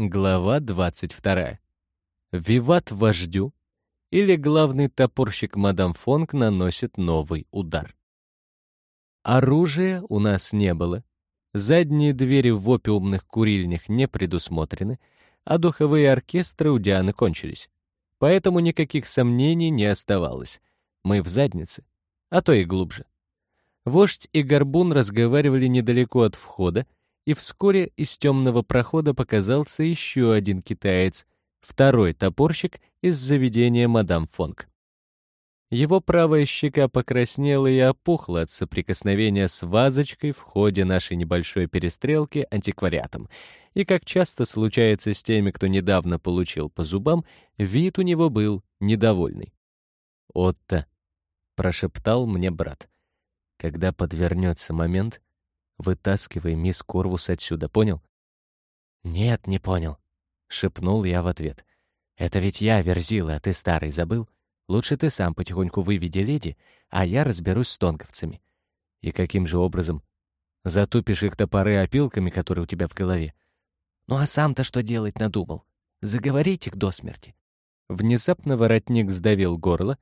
Глава 22. Виват вождю или главный топорщик мадам Фонг наносит новый удар. Оружия у нас не было. Задние двери в опиумных курильнях не предусмотрены, а духовые оркестры у Дианы кончились. Поэтому никаких сомнений не оставалось. Мы в заднице, а то и глубже. Вождь и Горбун разговаривали недалеко от входа, и вскоре из темного прохода показался еще один китаец, второй топорщик из заведения мадам Фонг. Его правая щека покраснела и опухла от соприкосновения с вазочкой в ходе нашей небольшой перестрелки антиквариатом. И, как часто случается с теми, кто недавно получил по зубам, вид у него был недовольный. «Отто», — прошептал мне брат, — «когда подвернется момент, Вытаскивай мисс Корвус отсюда, понял? Нет, не понял, шепнул я в ответ. Это ведь я верзила, а ты старый забыл? Лучше ты сам потихоньку выведи леди, а я разберусь с тонковцами. И каким же образом? Затупишь их топоры опилками, которые у тебя в голове. Ну а сам-то что делать надумал? Заговорить их до смерти. Внезапно воротник сдавил горло,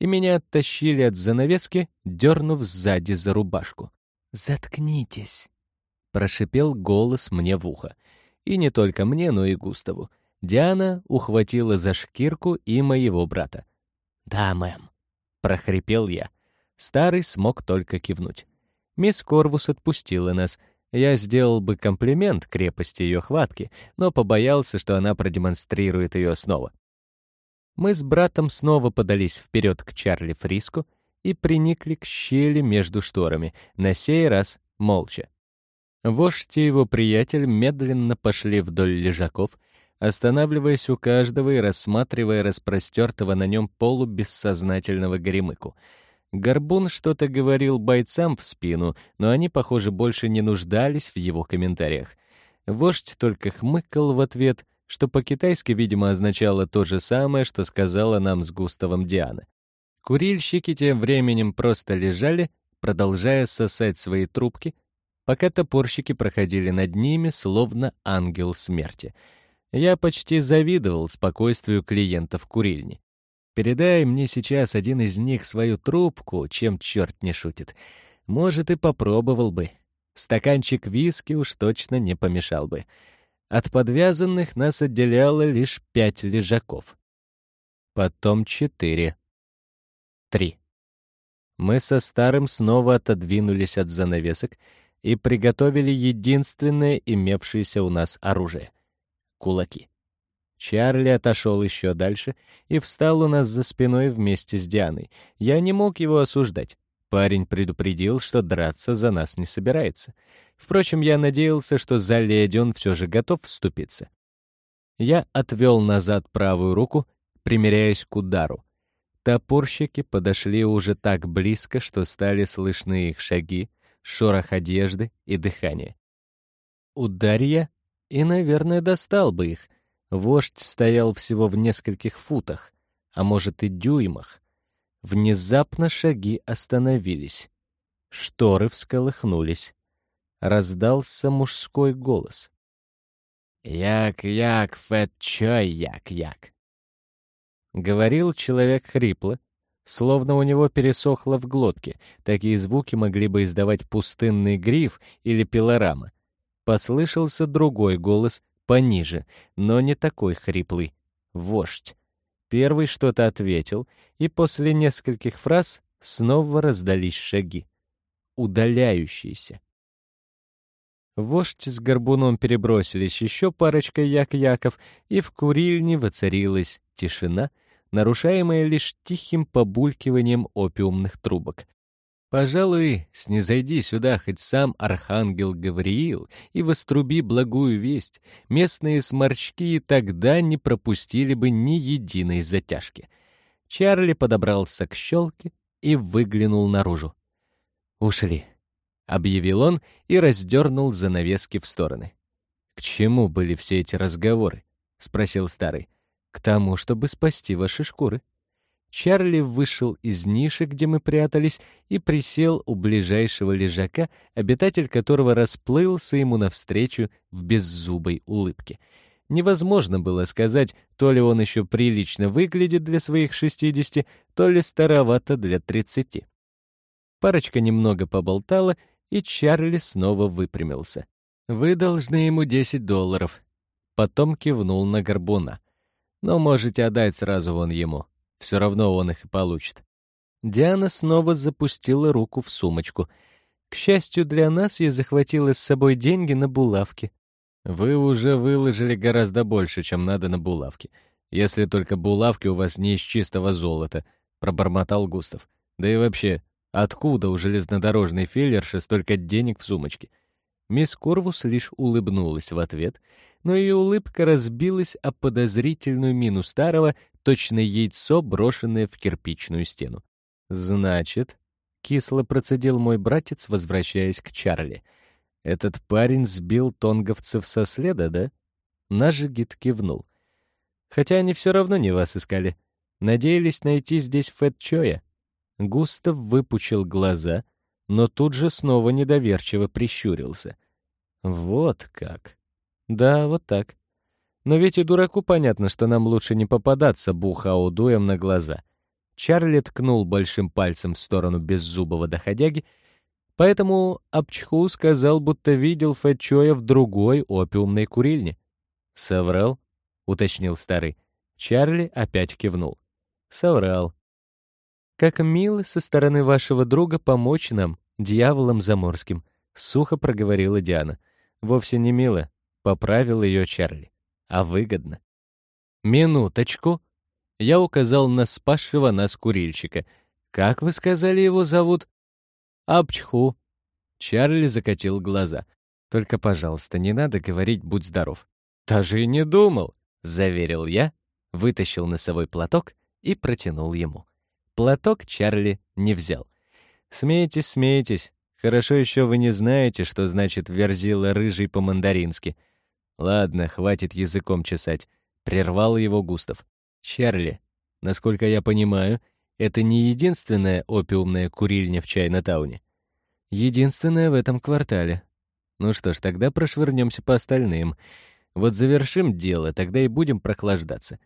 и меня оттащили от занавески, дернув сзади за рубашку. «Заткнитесь!» — прошипел голос мне в ухо. И не только мне, но и Густаву. Диана ухватила за шкирку и моего брата. «Да, мэм», — прохрипел я. Старый смог только кивнуть. Мисс Корвус отпустила нас. Я сделал бы комплимент крепости ее хватки, но побоялся, что она продемонстрирует ее снова. Мы с братом снова подались вперед к Чарли Фриску, и приникли к щели между шторами, на сей раз молча. Вождь и его приятель медленно пошли вдоль лежаков, останавливаясь у каждого и рассматривая распростертого на нем полубессознательного горемыку. Горбун что-то говорил бойцам в спину, но они, похоже, больше не нуждались в его комментариях. Вождь только хмыкал в ответ, что по-китайски, видимо, означало то же самое, что сказала нам с Густавом Диана. Курильщики тем временем просто лежали, продолжая сосать свои трубки, пока топорщики проходили над ними, словно ангел смерти. Я почти завидовал спокойствию клиентов курильни. Передай мне сейчас один из них свою трубку, чем черт не шутит. Может, и попробовал бы. Стаканчик виски уж точно не помешал бы. От подвязанных нас отделяло лишь пять лежаков. Потом четыре. Три. Мы со старым снова отодвинулись от занавесок и приготовили единственное имевшееся у нас оружие — кулаки. Чарли отошел еще дальше и встал у нас за спиной вместе с Дианой. Я не мог его осуждать. Парень предупредил, что драться за нас не собирается. Впрочем, я надеялся, что за леди он все же готов вступиться. Я отвел назад правую руку, примеряясь к удару. Топорщики подошли уже так близко, что стали слышны их шаги, шорох одежды и дыхание. Ударья, и, наверное, достал бы их. Вождь стоял всего в нескольких футах, а может и дюймах. Внезапно шаги остановились. Шторы всколыхнулись. Раздался мужской голос. «Як-як, фэт чой як-як». Говорил человек хрипло, словно у него пересохло в глотке. Такие звуки могли бы издавать пустынный гриф или пилорама. Послышался другой голос, пониже, но не такой хриплый. Вождь. Первый что-то ответил, и после нескольких фраз снова раздались шаги. Удаляющиеся. Вождь с горбуном перебросились еще парочкой як-яков, и в курильне воцарилась тишина, нарушаемая лишь тихим побулькиванием опиумных трубок. Пожалуй, снизойди сюда хоть сам архангел Гавриил и воструби благую весть, местные сморчки тогда не пропустили бы ни единой затяжки. Чарли подобрался к щелке и выглянул наружу. «Ушли», — объявил он и раздернул занавески в стороны. «К чему были все эти разговоры?» — спросил старый. К тому, чтобы спасти ваши шкуры. Чарли вышел из ниши, где мы прятались, и присел у ближайшего лежака, обитатель которого расплылся ему навстречу в беззубой улыбке. Невозможно было сказать, то ли он еще прилично выглядит для своих 60, то ли старовато для 30. Парочка немного поболтала, и Чарли снова выпрямился. «Вы должны ему 10 долларов». Потом кивнул на Горбуна. «Но можете отдать сразу вон ему. Все равно он их и получит». Диана снова запустила руку в сумочку. К счастью для нас, я захватила с собой деньги на булавки. Вы уже выложили гораздо больше, чем надо на булавки. Если только булавки у вас не из чистого золота, пробормотал Густав. Да и вообще, откуда у железнодорожной филлерши столько денег в сумочке? Мисс Корвус лишь улыбнулась в ответ, но ее улыбка разбилась о подозрительную мину старого, точно яйцо, брошенное в кирпичную стену. «Значит», — кисло процедил мой братец, возвращаясь к Чарли, «этот парень сбил тонговцев со следа, да?» Наш гид кивнул. «Хотя они все равно не вас искали. Надеялись найти здесь Фэт Чоя». Густав выпучил глаза, но тут же снова недоверчиво прищурился. «Вот как!» «Да, вот так. Но ведь и дураку понятно, что нам лучше не попадаться бухаудуем на глаза. Чарли ткнул большим пальцем в сторону беззубого доходяги, поэтому Апчху сказал, будто видел Фэчоя в другой опиумной курильне. «Соврал?» — уточнил старый. Чарли опять кивнул. «Соврал. Как мило со стороны вашего друга помочь нам, дьяволам заморским», — сухо проговорила Диана. «Вовсе не мило», — поправил ее Чарли, — «а выгодно». «Минуточку», я указал на спасшего нас курильщика. «Как вы сказали, его зовут?» «Апчху». Чарли закатил глаза. «Только, пожалуйста, не надо говорить «будь здоров». «Даже и не думал», — заверил я, вытащил носовой платок и протянул ему. Платок Чарли не взял. «Смейтесь, смейтесь. Хорошо еще вы не знаете, что значит «верзила рыжий по-мандарински». Ладно, хватит языком чесать. Прервал его Густав. Чарли, насколько я понимаю, это не единственная опиумная курильня в Чайна-тауне. Единственная в этом квартале. Ну что ж, тогда прошвырнемся по остальным. Вот завершим дело, тогда и будем прохлаждаться.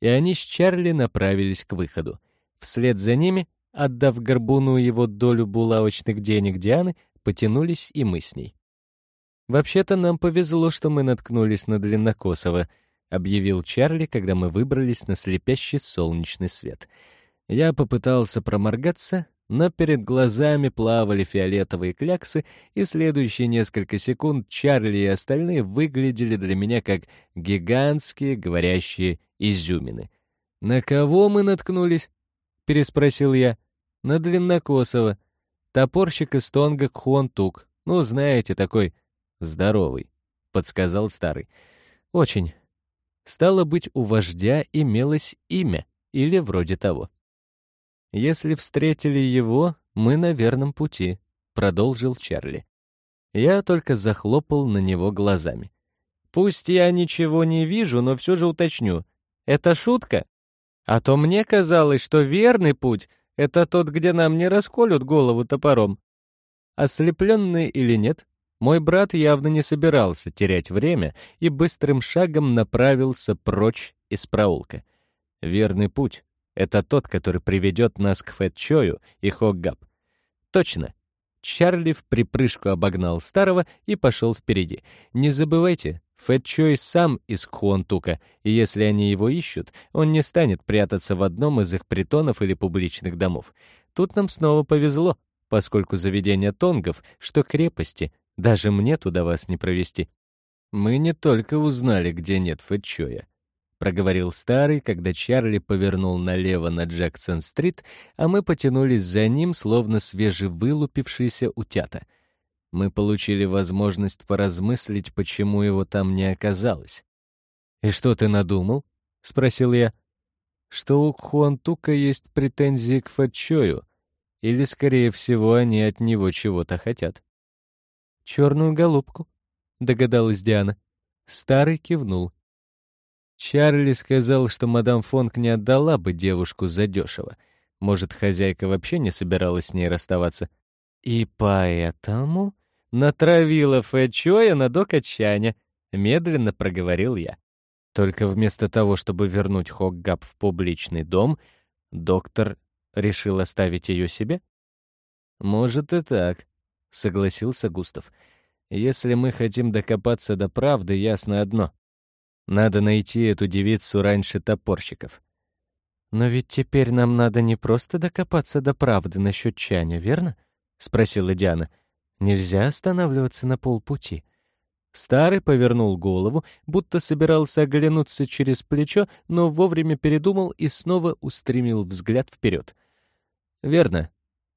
И они с Чарли направились к выходу. Вслед за ними, отдав Горбуну его долю булавочных денег Дианы, потянулись и мы с ней. Вообще-то нам повезло, что мы наткнулись на Длиннокосова —— объявил Чарли, когда мы выбрались на слепящий солнечный свет. Я попытался проморгаться, но перед глазами плавали фиолетовые кляксы, и следующие несколько секунд Чарли и остальные выглядели для меня как гигантские говорящие изюмины. «На кого мы наткнулись?» — переспросил я. «На Длиннокосова. Топорщик из Тонга Кхуонтук. Ну, знаете, такой здоровый», — подсказал старый. «Очень. Стало быть, у вождя имелось имя, или вроде того. «Если встретили его, мы на верном пути», — продолжил Чарли. Я только захлопал на него глазами. «Пусть я ничего не вижу, но все же уточню. Это шутка? А то мне казалось, что верный путь — это тот, где нам не расколют голову топором. Ослепленный или нет, мой брат явно не собирался терять время и быстрым шагом направился прочь из проулка. Верный путь — это тот, который приведет нас к Фэтчою и Хоггап. Точно. Чарли в припрыжку обогнал старого и пошел впереди. Не забывайте, Фэтчой сам из Хуантука, и если они его ищут, он не станет прятаться в одном из их притонов или публичных домов. Тут нам снова повезло, поскольку заведения тонгов, что крепости, даже мне туда вас не провести. Мы не только узнали, где нет Фэтчоя, проговорил старый, когда Чарли повернул налево на Джексон-стрит, а мы потянулись за ним, словно свежевылупившиеся утята. Мы получили возможность поразмыслить, почему его там не оказалось. «И что ты надумал?» — спросил я. «Что у Хуантука есть претензии к Фэтчою, или, скорее всего, они от него чего-то хотят». «Черную голубку», — догадалась Диана. Старый кивнул. Чарли сказал, что мадам Фонк не отдала бы девушку задешево. Может, хозяйка вообще не собиралась с ней расставаться. И поэтому натравила Фэчоя на докачаня, медленно проговорил я. Только вместо того, чтобы вернуть Хоггап в публичный дом, доктор решил оставить ее себе? Может и так, согласился Густав. Если мы хотим докопаться до правды, ясно одно. Надо найти эту девицу раньше топорщиков. Но ведь теперь нам надо не просто докопаться до правды насчет Чаня, верно? спросила Диана. Нельзя останавливаться на полпути. Старый повернул голову, будто собирался оглянуться через плечо, но вовремя передумал и снова устремил взгляд вперед. «Верно.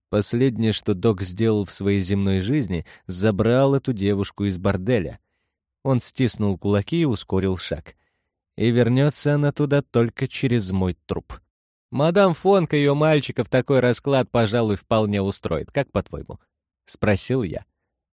Последнее, что док сделал в своей земной жизни, забрал эту девушку из борделя. Он стиснул кулаки и ускорил шаг. И вернется она туда только через мой труп. Мадам Фонка ее мальчиков такой расклад, пожалуй, вполне устроит. Как по-твоему?» — спросил я.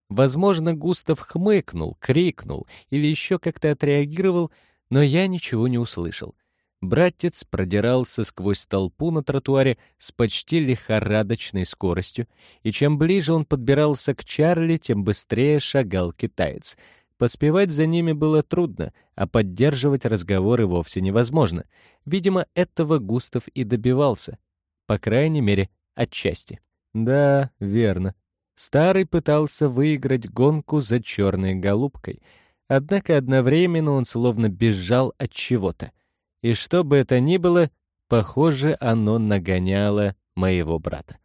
Возможно, Густав хмыкнул, крикнул или еще как-то отреагировал, но я ничего не услышал. Братец продирался сквозь толпу на тротуаре с почти лихорадочной скоростью, и чем ближе он подбирался к Чарли, тем быстрее шагал китаец. Поспевать за ними было трудно, а поддерживать разговоры вовсе невозможно. Видимо, этого Густав и добивался. По крайней мере, отчасти. Да, верно. Старый пытался выиграть гонку за черной голубкой, однако одновременно он словно бежал от чего-то. И что бы это ни было, похоже, оно нагоняло моего брата.